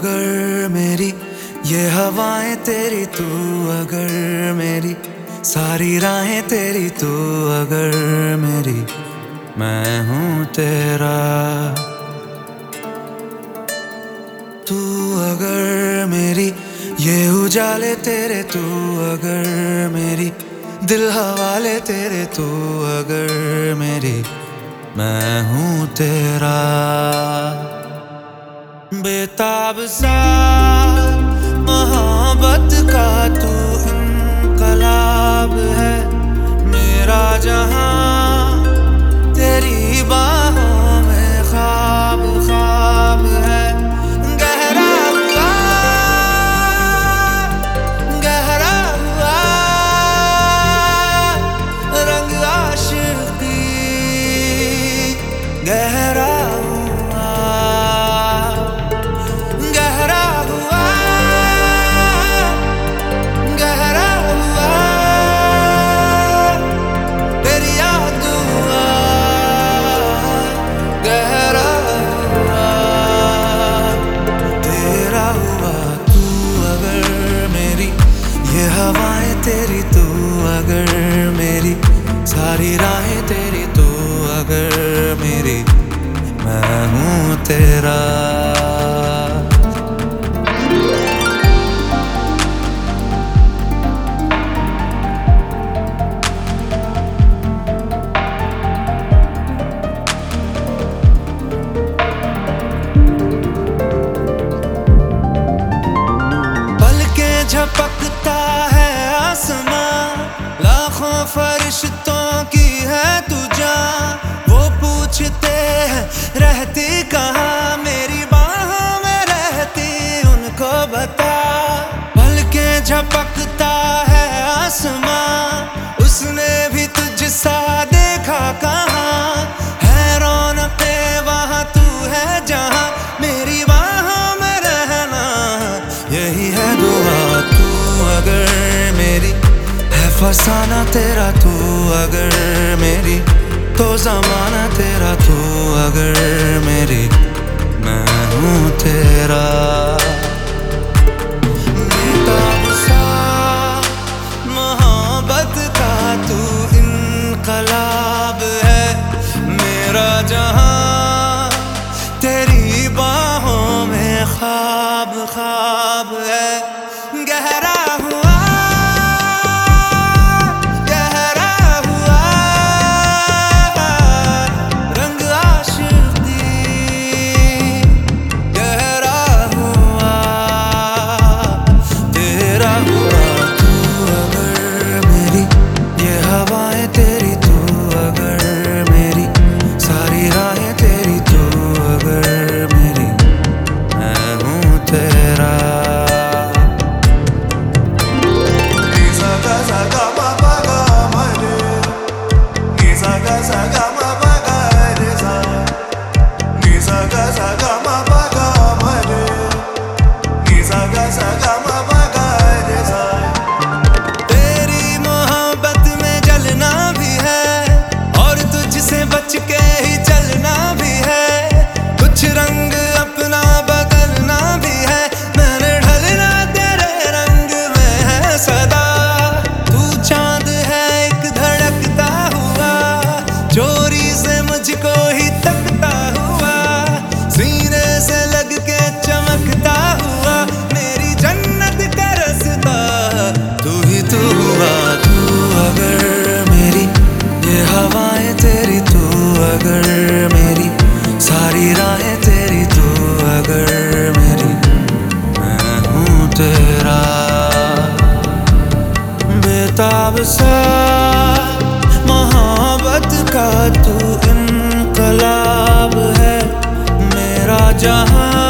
अगर मेरी ये हवाएँ तेरी, तू अगर मेरी सारी राहें तेरी, तू अगर मेरी मैं हूँ तेरा। तू अगर मेरी ये उजाले तेरे, तू अगर मेरी दिल हवाले तेरे, तू अगर मेरी मैं हूँ तेरा। opposite तेरा। झपकता है आसमां लाखों फरिश्तों की है तुझा वो पूछते हैं रहती फसाना तेरा तू, अगर मेरी तो जमाना तेरा तू, अगर मेरी, मैं हूँ तेरा। मोहब्बत का तू इनकलाब है, मेरा जहाँ तेरी बाहों में खाब ख्वाब 가사가 तू इनकलाब है मेरा जहाँ